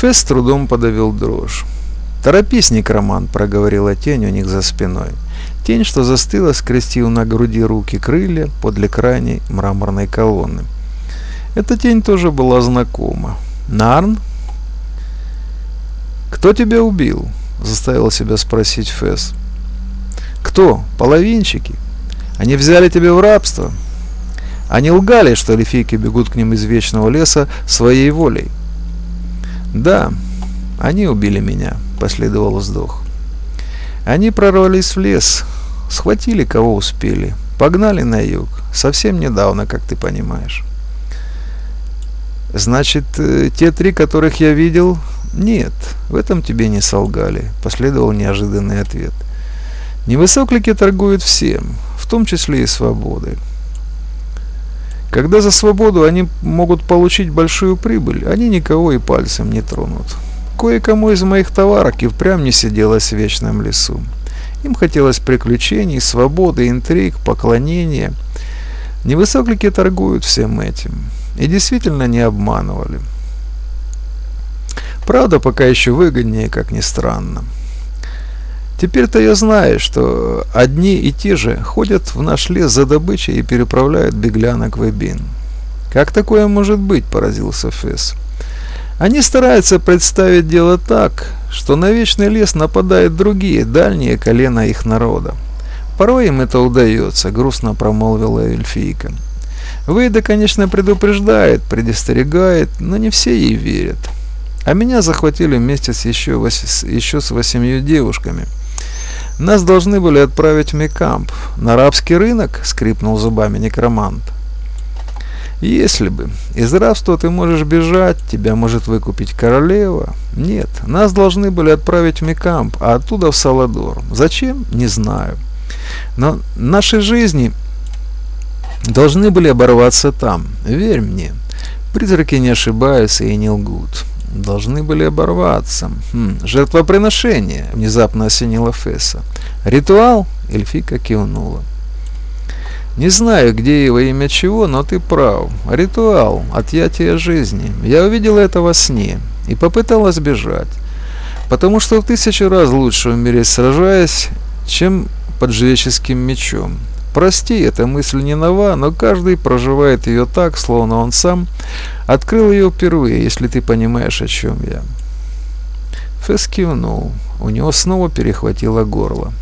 Фесс с трудом подавил дрожь. «Торопись, некромант», — проговорила тень у них за спиной. Тень, что застыла, скрестив на груди руки крылья подле крайней мраморной колонны. Эта тень тоже была знакома. «Нарн?» «Кто тебя убил?» — заставил себя спросить Фесс. «Кто? Половинчики? Они взяли тебя в рабство?» Они лгали, что эльфийки бегут к ним из вечного леса своей волей. «Да, они убили меня», — последовал вздох. «Они прорвались в лес, схватили кого успели, погнали на юг, совсем недавно, как ты понимаешь». «Значит, э, те три, которых я видел, «Нет, в этом тебе не солгали», — последовал неожиданный ответ. «Невысоклики торгуют всем, в том числе и свободой. Когда за свободу они могут получить большую прибыль, они никого и пальцем не тронут. Кое-кому из моих товарок и впрямь не сиделось в вечном лесу. Им хотелось приключений, свободы, интриг, поклонения. Невысоклики торгуют всем этим. И действительно не обманывали. Правда, пока еще выгоднее, как ни странно. Теперь-то я знаю, что одни и те же ходят в наш лес за добычей и переправляют беглянок в Эбин. Как такое может быть, поразился Фесс. Они стараются представить дело так, что на вечный лес нападают другие, дальние колена их народа. Порой им это удается, грустно промолвила эльфийка. Вейда, конечно, предупреждает, предостерегает, но не все ей верят. А меня захватили вместе с еще, еще с восемью девушками. Нас должны были отправить в Мекамп. На арабский рынок, скрипнул зубами некромант. Если бы. Из рабства ты можешь бежать, тебя может выкупить королева. Нет, нас должны были отправить в Мекамп, а оттуда в Саладор. Зачем? Не знаю. Но наши жизни должны были оборваться там. Верь мне. Призраки не ошибаются и не лгут должны были оборваться. Хм, жертвоприношение, внезапно осенило Фесса. Ритуал? Эльфика кивнула. Не знаю, где во имя чего, но ты прав. Ритуал, отъятие жизни. Я увидела это во сне и попыталась бежать. Потому что в тысячу раз лучше умереть сражаясь, чем под жреческим мечом. Прости, эта мысль не нова, но каждый проживает ее так, словно он сам открыл ее впервые, если ты понимаешь, о чем я. Фесс кивнул. У него снова перехватило горло.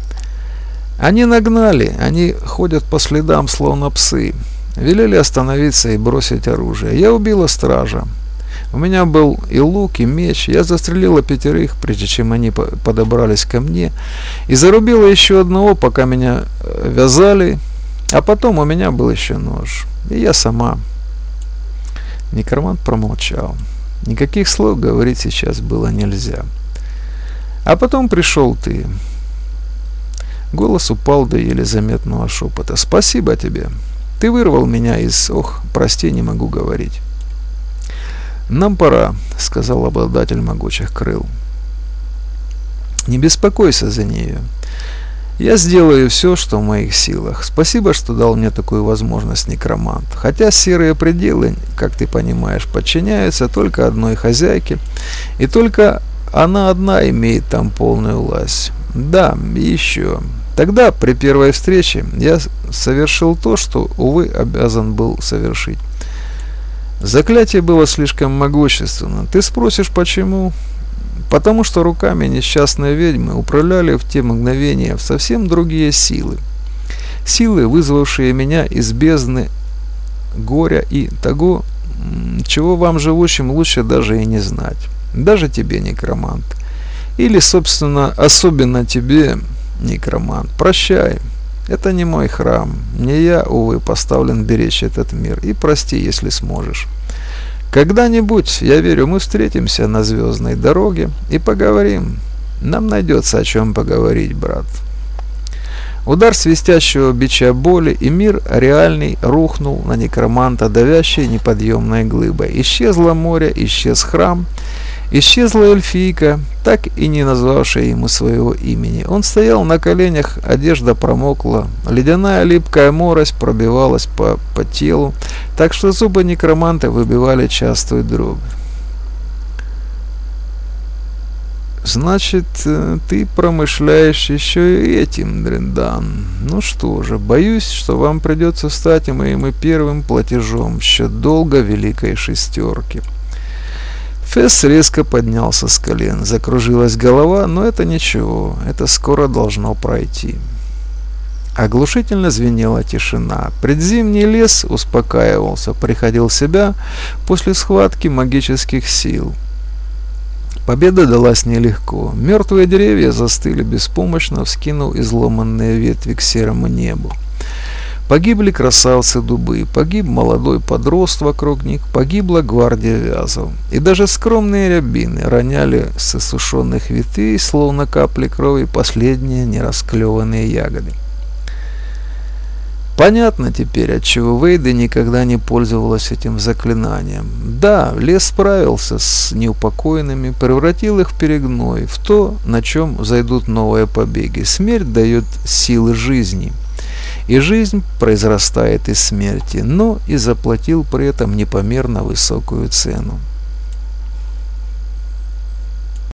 Они нагнали, они ходят по следам, словно псы. Велели остановиться и бросить оружие. Я убила стража. У меня был и лук, и меч. Я застрелила пятерых, прежде чем они подобрались ко мне. И зарубила еще одного, пока меня э, вязали. А потом у меня был еще нож. И я сама. Некромант промолчал. Никаких слов говорить сейчас было нельзя. А потом пришел ты. Голос упал до еле заметного шепота. «Спасибо тебе. Ты вырвал меня из... Ох, прости, не могу говорить». «Нам пора», — сказал обладатель могучих крыл. «Не беспокойся за нее. Я сделаю все, что в моих силах. Спасибо, что дал мне такую возможность, некромант. Хотя серые пределы, как ты понимаешь, подчиняются только одной хозяйке, и только она одна имеет там полную власть. Да, еще. Тогда, при первой встрече, я совершил то, что, увы, обязан был совершить. Заклятие было слишком могущественно. Ты спросишь, почему? Потому что руками несчастной ведьмы управляли в те мгновения в совсем другие силы. Силы, вызвавшие меня из бездны горя и того, чего вам, живущим, лучше даже и не знать. Даже тебе, некромант. Или, собственно, особенно тебе, некромант. Прощай. Это не мой храм. Не я, увы, поставлен беречь этот мир. И прости, если сможешь. Когда-нибудь, я верю, мы встретимся на звездной дороге и поговорим. Нам найдется о чем поговорить, брат. Удар свистящего бича боли, и мир реальный рухнул на некроманта давящей неподъемной глыбой. Исчезло море, исчез храм, Исчезла эльфийка, так и не назвавшая ему своего имени. Он стоял на коленях, одежда промокла, ледяная липкая морось пробивалась по, по телу, так что зубы некроманта выбивали частую дробь. Значит, э, ты промышляешь еще и этим, Дрендан. Ну что же, боюсь, что вам придется стать моим и первым платежом в счет долга Великой Шестерки. Фесс резко поднялся с колен. Закружилась голова, но это ничего, это скоро должно пройти. Оглушительно звенела тишина. Предзимний лес успокаивался, приходил в себя после схватки магических сил. Победа далась нелегко. Мертвые деревья застыли беспомощно, вскинув изломанные ветви к серому небу. Погибли красавцы дубы, погиб молодой подрост вокруг них, погибла гвардия вязов. И даже скромные рябины роняли с осушенных ветвей, словно капли крови, последние нерасклеванные ягоды. Понятно теперь, отчего Вейда никогда не пользовалась этим заклинанием. Да, лес справился с неупокоенными, превратил их в перегной, в то, на чем зайдут новые побеги. Смерть дает силы жизни – и жизнь произрастает из смерти, но и заплатил при этом непомерно высокую цену.